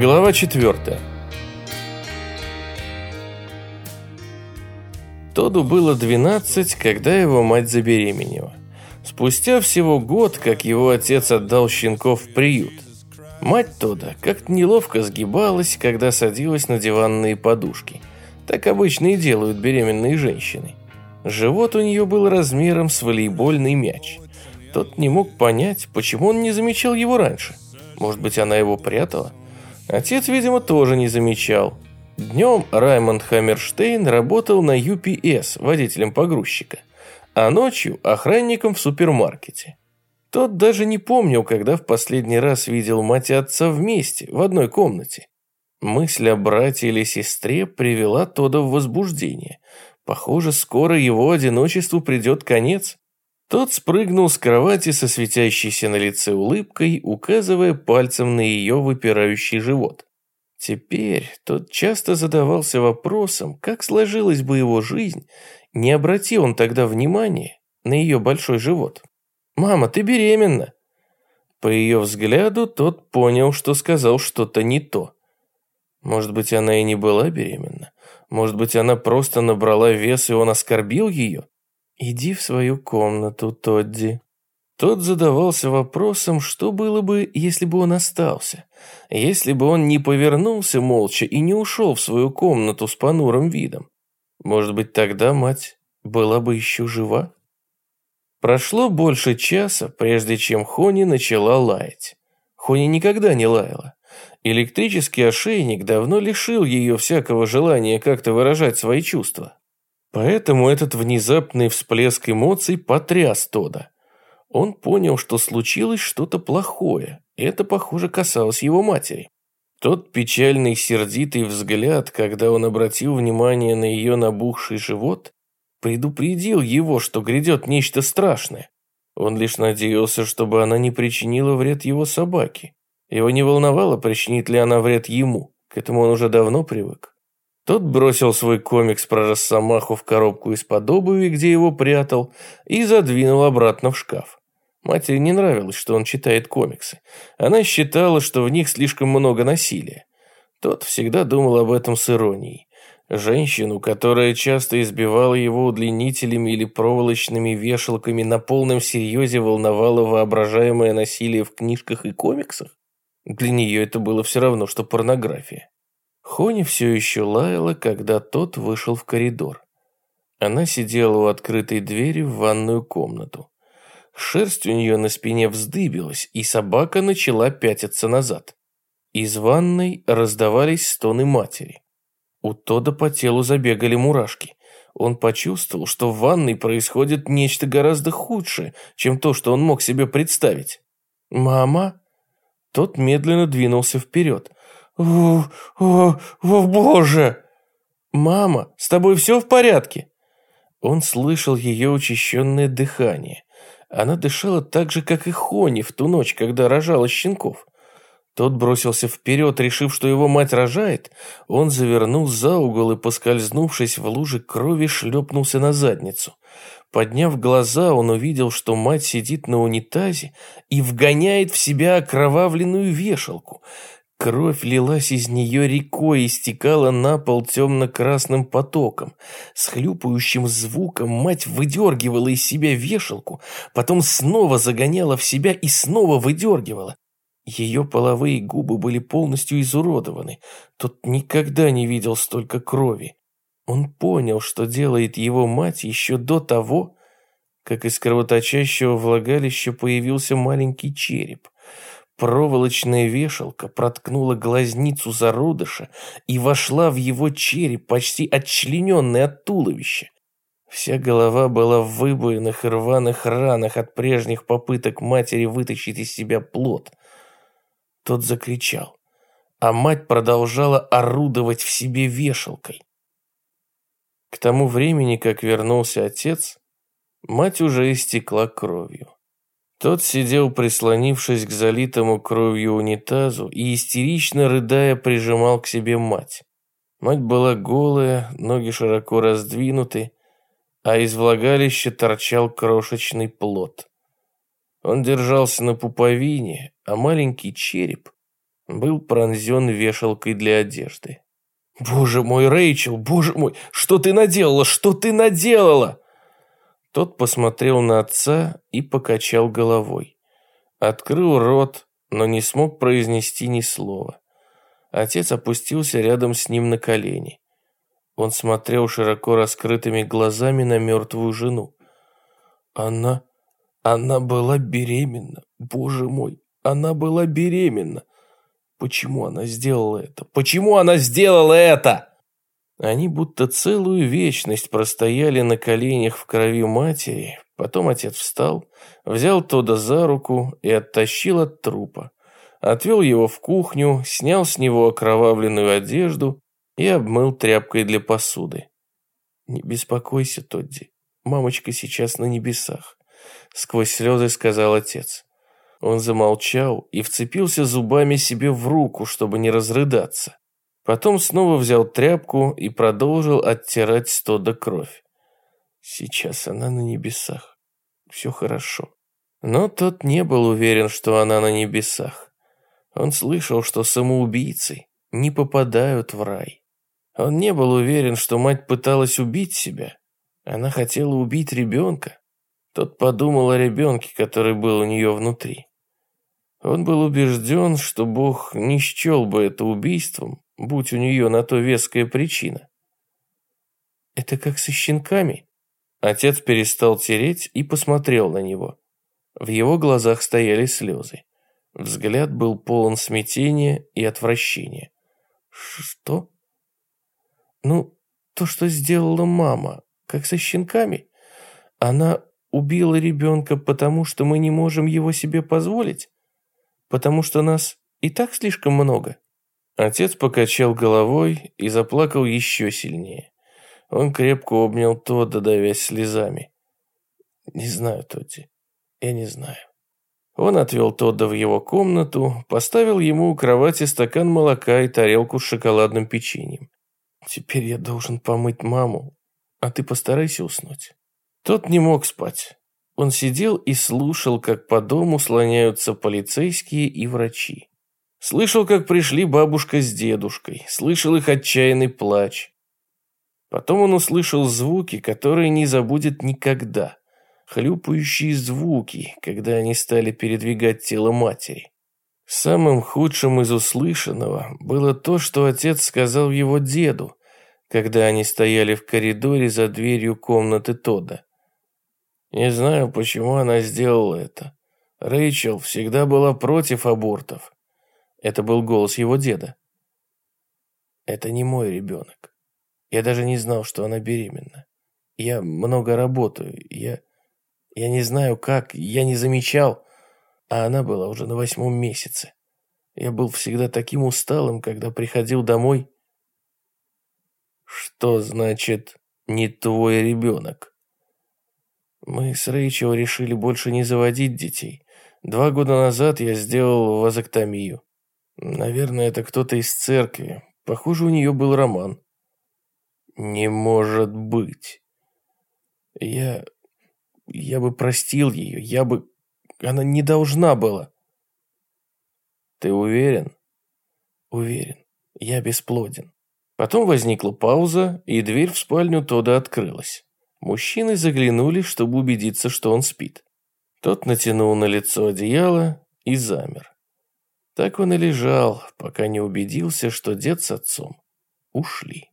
Глава 4. Тоду было 12, когда его мать забеременела. Спустя всего год, как его отец отдал щенков в приют. Мать Тода как-то неловко сгибалась, когда садилась на диванные подушки. Так обычно и делают беременные женщины. Живот у нее был размером с волейбольный мяч. Тот не мог понять, почему он не замечал его раньше. Может быть, она его прятала? Отец, видимо, тоже не замечал. Днем Раймонд Хаммерштейн работал на UPS, водителем погрузчика, а ночью охранником в супермаркете. Тот даже не помнил, когда в последний раз видел мать и отца вместе, в одной комнате. Мысль о брате или сестре привела Тода в возбуждение. Похоже, скоро его одиночеству придет конец. Тот спрыгнул с кровати со светящейся на лице улыбкой, указывая пальцем на ее выпирающий живот. Теперь тот часто задавался вопросом, как сложилась бы его жизнь, не обрати он тогда внимания на ее большой живот. «Мама, ты беременна!» По ее взгляду тот понял, что сказал что-то не то. Может быть, она и не была беременна? Может быть, она просто набрала вес, и он оскорбил ее? «Иди в свою комнату, Тодди». Тот задавался вопросом, что было бы, если бы он остался. Если бы он не повернулся молча и не ушел в свою комнату с понурым видом. Может быть, тогда мать была бы еще жива? Прошло больше часа, прежде чем Хони начала лаять. Хони никогда не лаяла. Электрический ошейник давно лишил ее всякого желания как-то выражать свои чувства. Поэтому этот внезапный всплеск эмоций потряс Тода. Он понял, что случилось что-то плохое, это, похоже, касалось его матери. Тот печальный сердитый взгляд, когда он обратил внимание на ее набухший живот, предупредил его, что грядет нечто страшное. Он лишь надеялся, чтобы она не причинила вред его собаке. Его не волновало, причинит ли она вред ему. К этому он уже давно привык. Тот бросил свой комикс про Росомаху в коробку из-под обуви, где его прятал, и задвинул обратно в шкаф. Матери не нравилось, что он читает комиксы. Она считала, что в них слишком много насилия. Тот всегда думал об этом с иронией. Женщину, которая часто избивала его удлинителями или проволочными вешалками, на полном серьезе волновало воображаемое насилие в книжках и комиксах? Для нее это было все равно, что порнография. Хони все еще лаяла, когда тот вышел в коридор. Она сидела у открытой двери в ванную комнату. Шерсть у нее на спине вздыбилась, и собака начала пятиться назад. Из ванной раздавались стоны матери. У Тода по телу забегали мурашки. Он почувствовал, что в ванной происходит нечто гораздо худшее, чем то, что он мог себе представить. «Мама?» Тот медленно двинулся вперед. «О, о, о, боже!» «Мама, с тобой все в порядке?» Он слышал ее учащенное дыхание. Она дышала так же, как и Хони в ту ночь, когда рожала щенков. Тот бросился вперед, решив, что его мать рожает. Он завернул за угол и, поскользнувшись в луже крови, шлепнулся на задницу. Подняв глаза, он увидел, что мать сидит на унитазе и вгоняет в себя окровавленную вешалку. Кровь лилась из нее рекой и стекала на пол темно-красным потоком. С хлюпающим звуком мать выдергивала из себя вешалку, потом снова загоняла в себя и снова выдергивала. Ее половые губы были полностью изуродованы. Тот никогда не видел столько крови. Он понял, что делает его мать еще до того, как из кровоточащего влагалища появился маленький череп. Проволочная вешалка проткнула глазницу зародыша и вошла в его череп, почти отчлененный от туловища. Вся голова была в выбоинах и рваных ранах от прежних попыток матери вытащить из себя плод. Тот закричал, а мать продолжала орудовать в себе вешалкой. К тому времени, как вернулся отец, мать уже истекла кровью. Тот сидел, прислонившись к залитому кровью унитазу и истерично рыдая прижимал к себе мать. Мать была голая, ноги широко раздвинуты, а из влагалища торчал крошечный плод. Он держался на пуповине, а маленький череп был пронзен вешалкой для одежды. «Боже мой, Рэйчел, боже мой, что ты наделала, что ты наделала?» Тот посмотрел на отца и покачал головой. Открыл рот, но не смог произнести ни слова. Отец опустился рядом с ним на колени. Он смотрел широко раскрытыми глазами на мертвую жену. Она... она была беременна. Боже мой, она была беременна. Почему она сделала это? Почему она сделала это? Они будто целую вечность простояли на коленях в крови матери. Потом отец встал, взял Тода за руку и оттащил от трупа. Отвел его в кухню, снял с него окровавленную одежду и обмыл тряпкой для посуды. «Не беспокойся, Тодди, мамочка сейчас на небесах», — сквозь слезы сказал отец. Он замолчал и вцепился зубами себе в руку, чтобы не разрыдаться. Потом снова взял тряпку и продолжил оттирать с кровь. Сейчас она на небесах. Все хорошо. Но тот не был уверен, что она на небесах. Он слышал, что самоубийцы не попадают в рай. Он не был уверен, что мать пыталась убить себя. Она хотела убить ребенка. Тот подумал о ребенке, который был у нее внутри. Он был убежден, что Бог не счел бы это убийством, будь у нее на то веская причина. «Это как со щенками?» Отец перестал тереть и посмотрел на него. В его глазах стояли слезы. Взгляд был полон смятения и отвращения. «Что?» «Ну, то, что сделала мама, как со щенками. Она убила ребенка, потому что мы не можем его себе позволить? Потому что нас и так слишком много?» Отец покачал головой и заплакал еще сильнее. Он крепко обнял Тодда, давясь слезами. «Не знаю, Тодди, я не знаю». Он отвел Тодда в его комнату, поставил ему у кровати стакан молока и тарелку с шоколадным печеньем. «Теперь я должен помыть маму, а ты постарайся уснуть». Тот не мог спать. Он сидел и слушал, как по дому слоняются полицейские и врачи. Слышал, как пришли бабушка с дедушкой, слышал их отчаянный плач. Потом он услышал звуки, которые не забудет никогда. Хлюпающие звуки, когда они стали передвигать тело матери. Самым худшим из услышанного было то, что отец сказал его деду, когда они стояли в коридоре за дверью комнаты Тода. Не знаю, почему она сделала это. Рэйчел всегда была против абортов. Это был голос его деда. Это не мой ребенок. Я даже не знал, что она беременна. Я много работаю. Я... Я не знаю как, я не замечал. А она была уже на восьмом месяце. Я был всегда таким усталым, когда приходил домой. Что значит «не твой ребенок»? Мы с Рэйчел решили больше не заводить детей. Два года назад я сделал вазоктомию. Наверное, это кто-то из церкви. Похоже, у нее был роман. Не может быть. Я... Я бы простил ее, я бы... Она не должна была. Ты уверен? Уверен. Я бесплоден. Потом возникла пауза, и дверь в спальню Тода открылась. Мужчины заглянули, чтобы убедиться, что он спит. Тот натянул на лицо одеяло и замер. Так он и лежал, пока не убедился, что дед с отцом ушли.